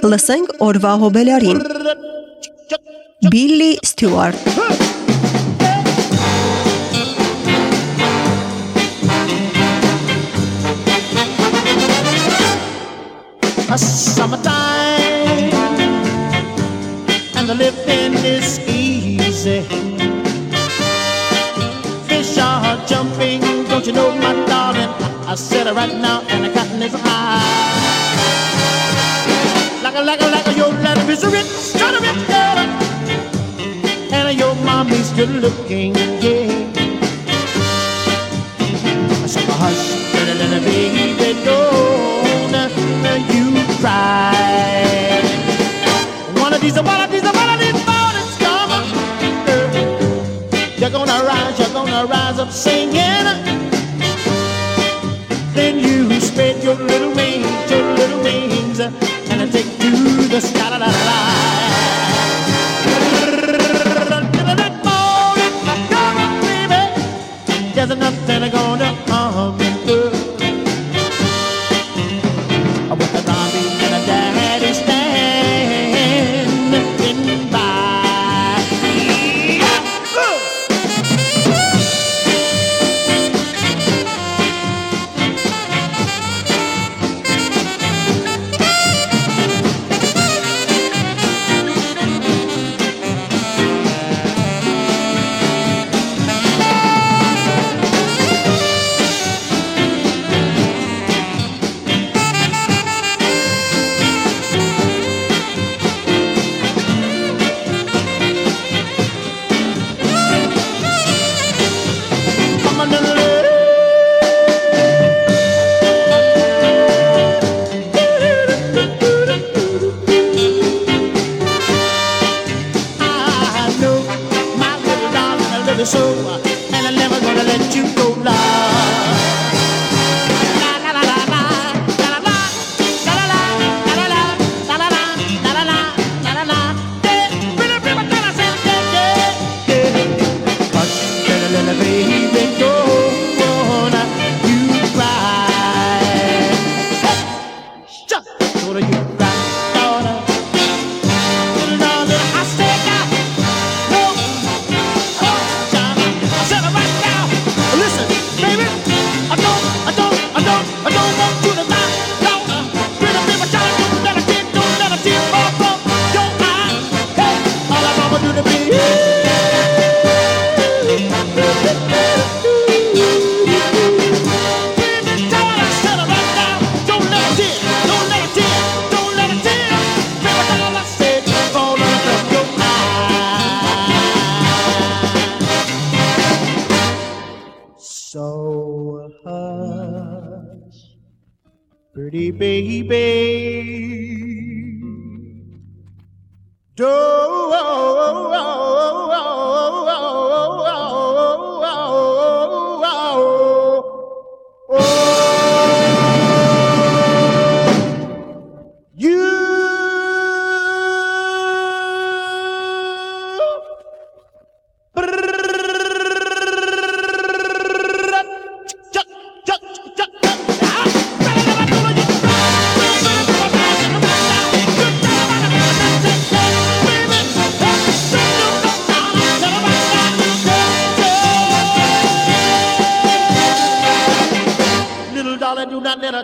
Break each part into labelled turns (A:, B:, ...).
A: Լսենք օրվա հոբելարին։ Բիլլի Ստյուարտ
B: a summertime and the living is easy. Fish are jumping, don't you know, my darling? I said it right now, and the cotton is high. Like a, like a, like a, your letter is rich, trying to rich girl. And your mommy's good looking, yeah. So hush, little, little baby, don't you cry. One of these, one of these, one of these mornings come. You're gonna rise, you're gonna rise up singing. Then you spread your little wings, your little wings, take to the sky. La, la, la. There's nothing gonna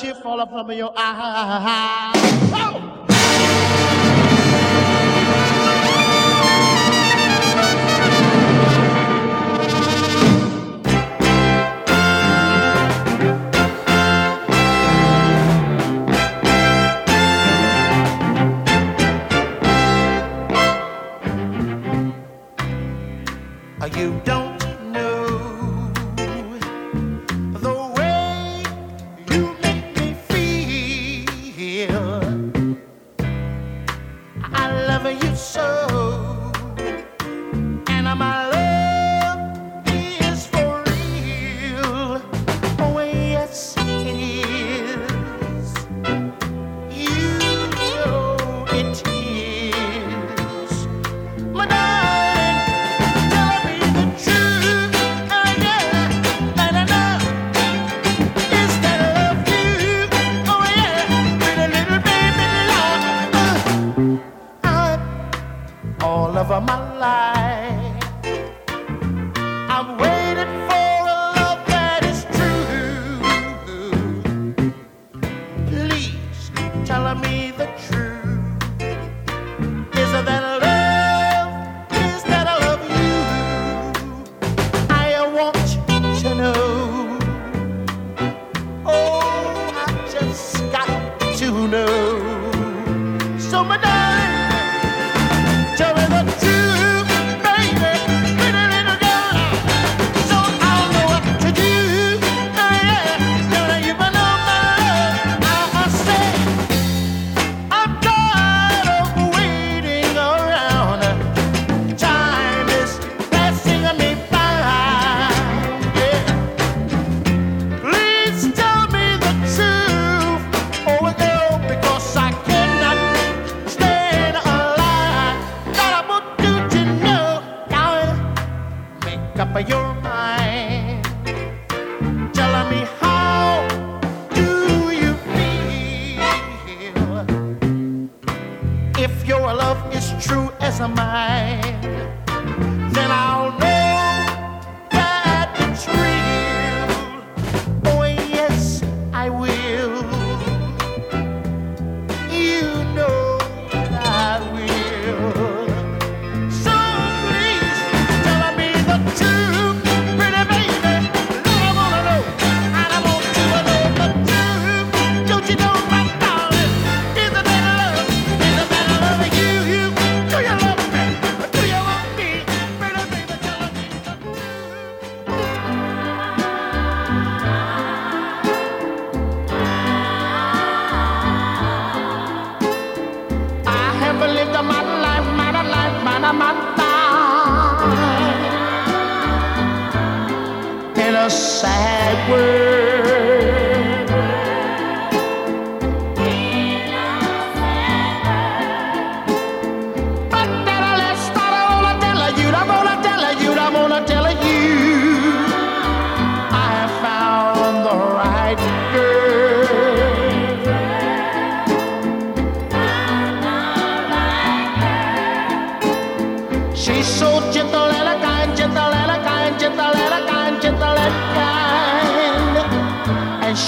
B: do not let a tear fall from your eye. so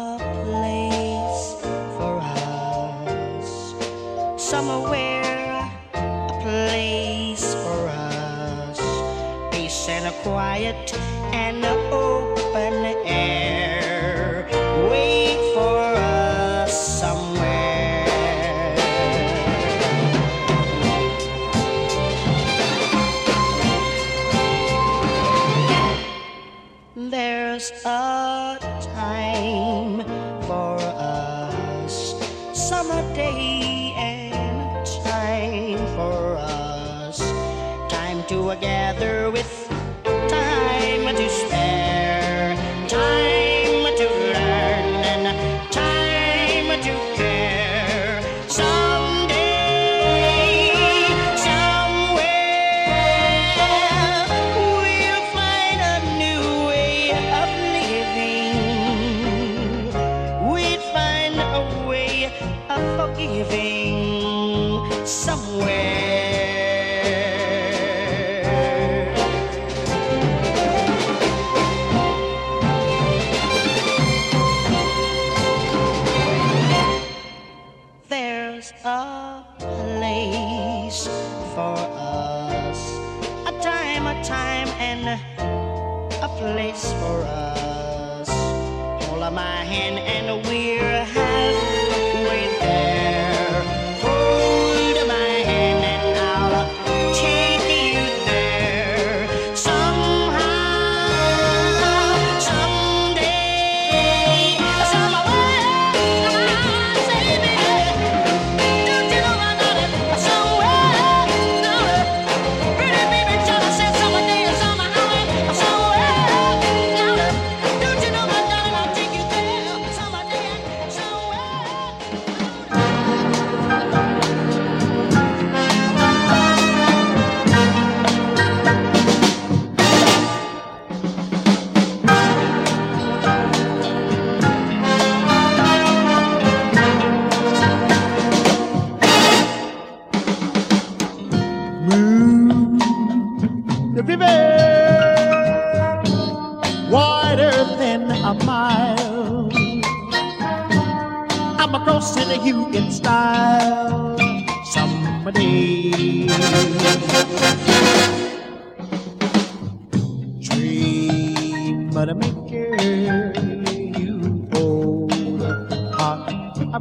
B: a place for us. Somewhere, a place for us. Peace and a quiet.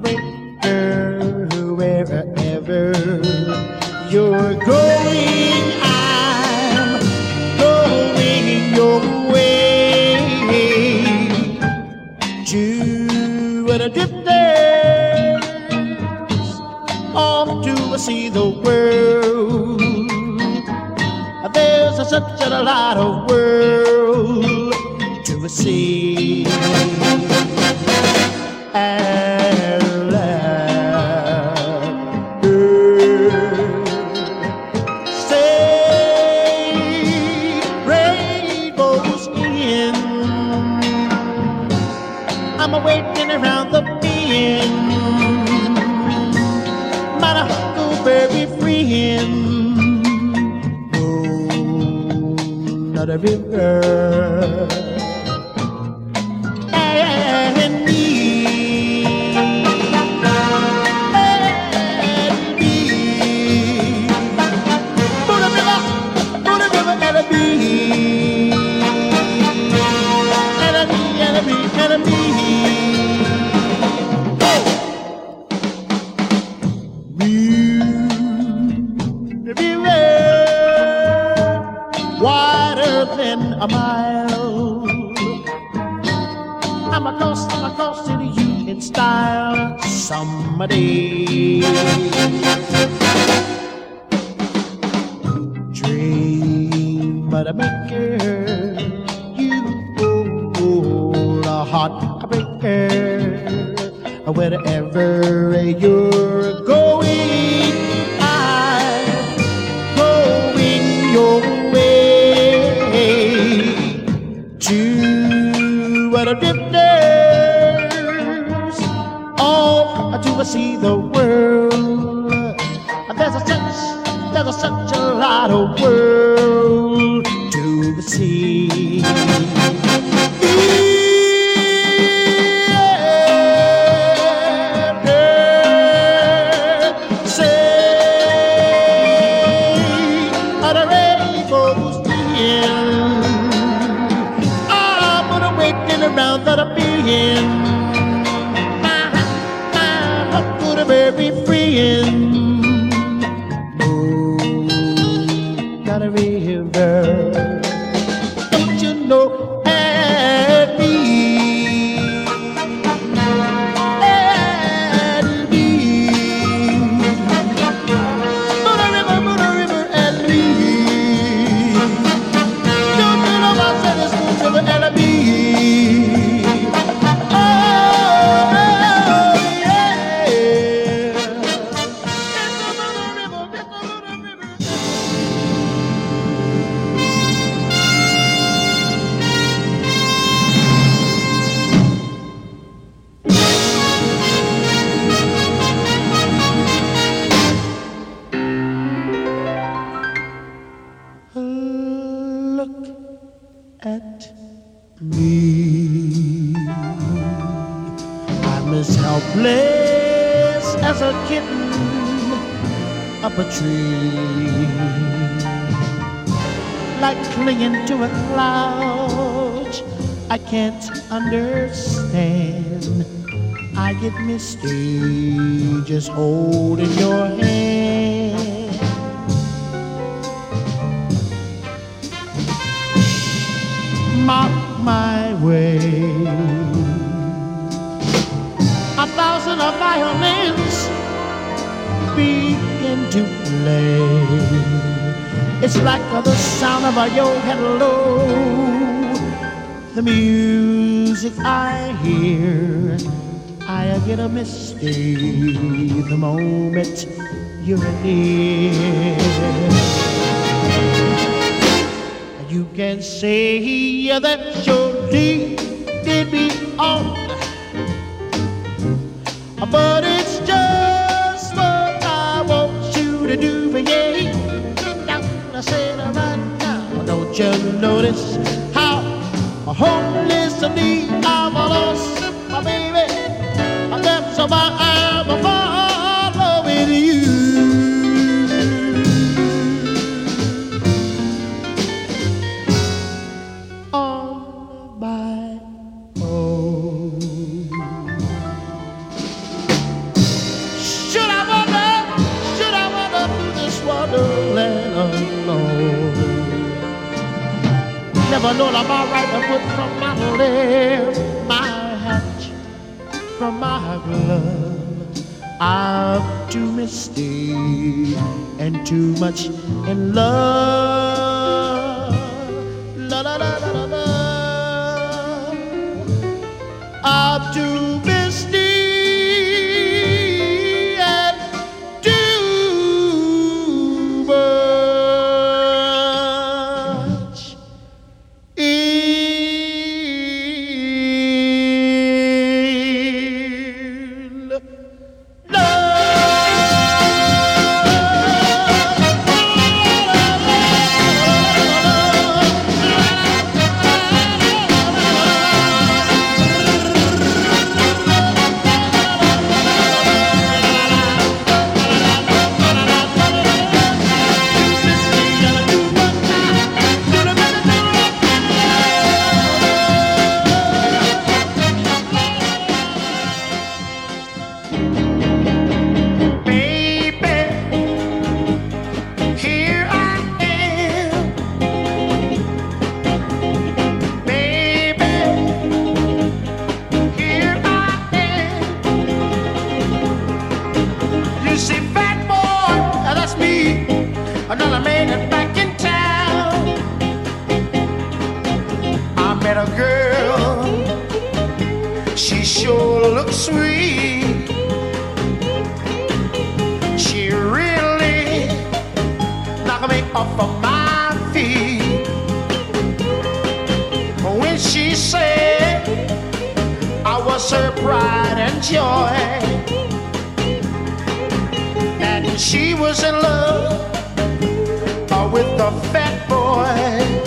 B: Heart not a river. And like clinging to a cloud. I can't understand. I get misty just holding your hand. Mark my way. A thousand of violins begin to play. It's like the sound of a yo hello. The music I hear, I get a misty the moment you're near. You can say that your deed did me on, but it's notice how hopelessly I'm lost, my baby? That's why I'm in love. La la la la la la. I'm sweet. She really knocked me off of my feet. When she said I was her pride and joy, and she was in love with the fat boy.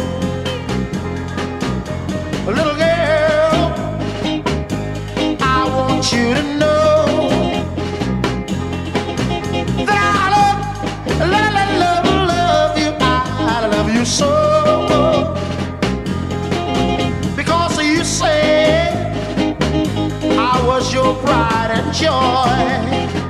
B: Joy.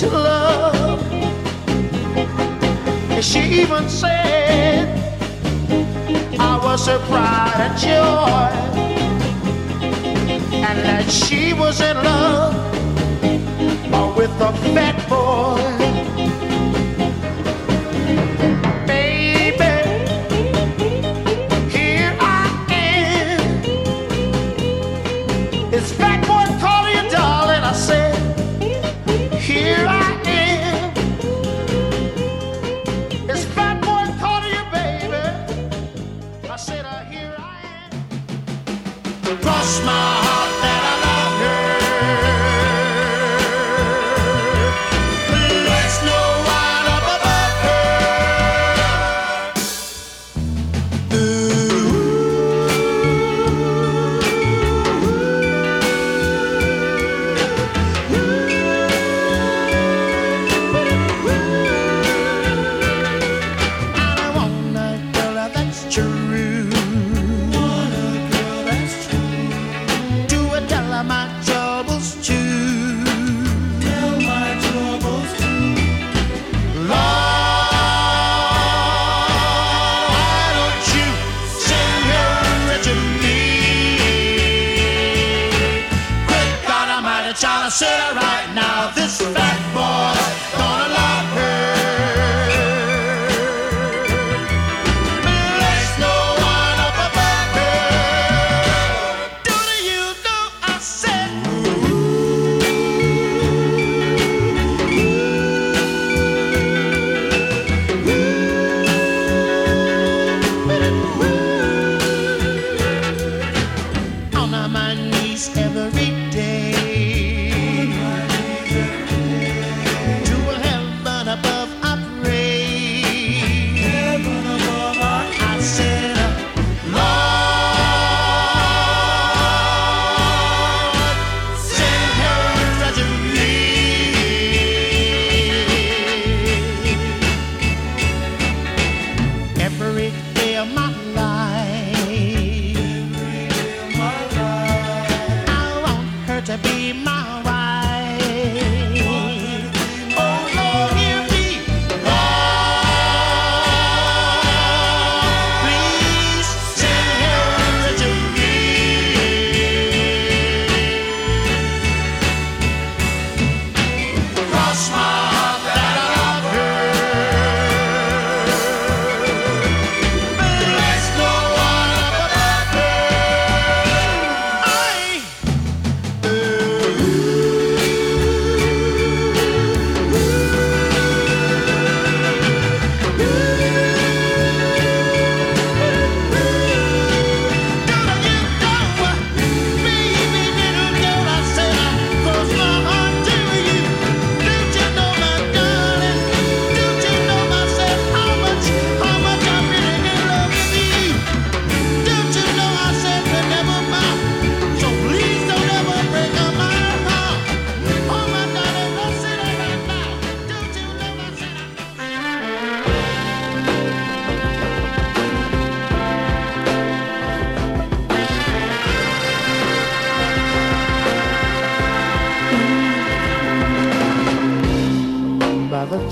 B: To love. And she even said I was her pride and joy, and that she was in love with a fat boy.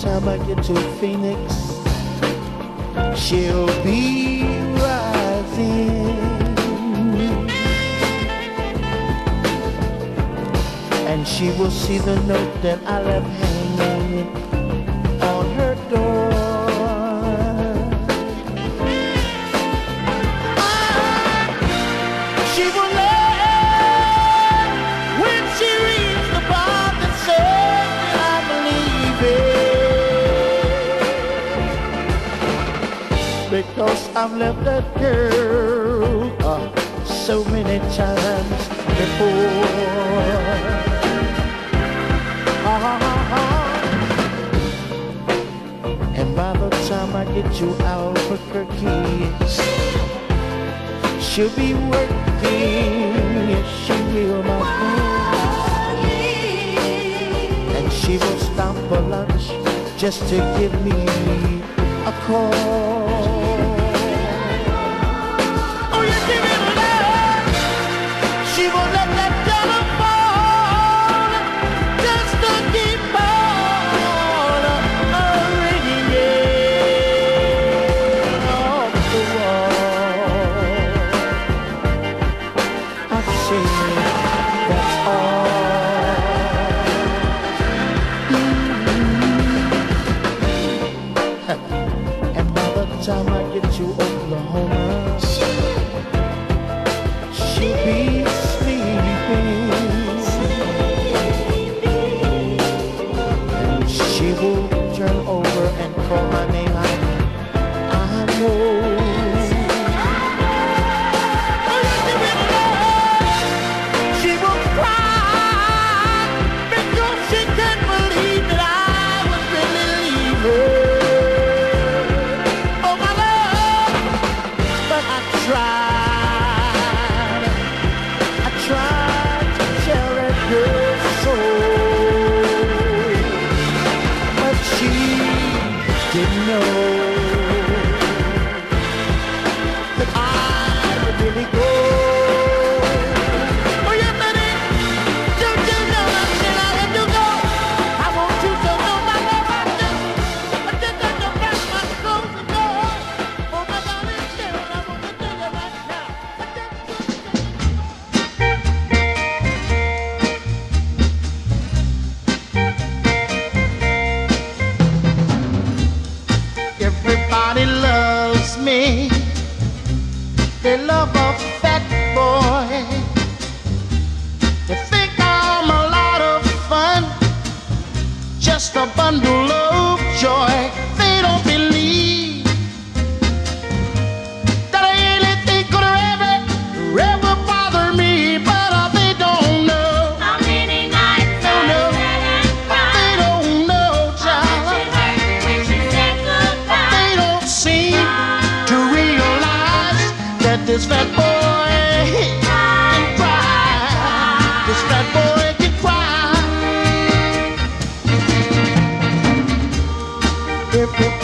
B: time I get to Phoenix, she'll be rising. And she will see the note that I left hanging I've left that girl uh, so many times before. Uh, And by the time I get to Albuquerque, she'll be working, yes she will, my friend. And she will stop for lunch just to give me a call. Everybody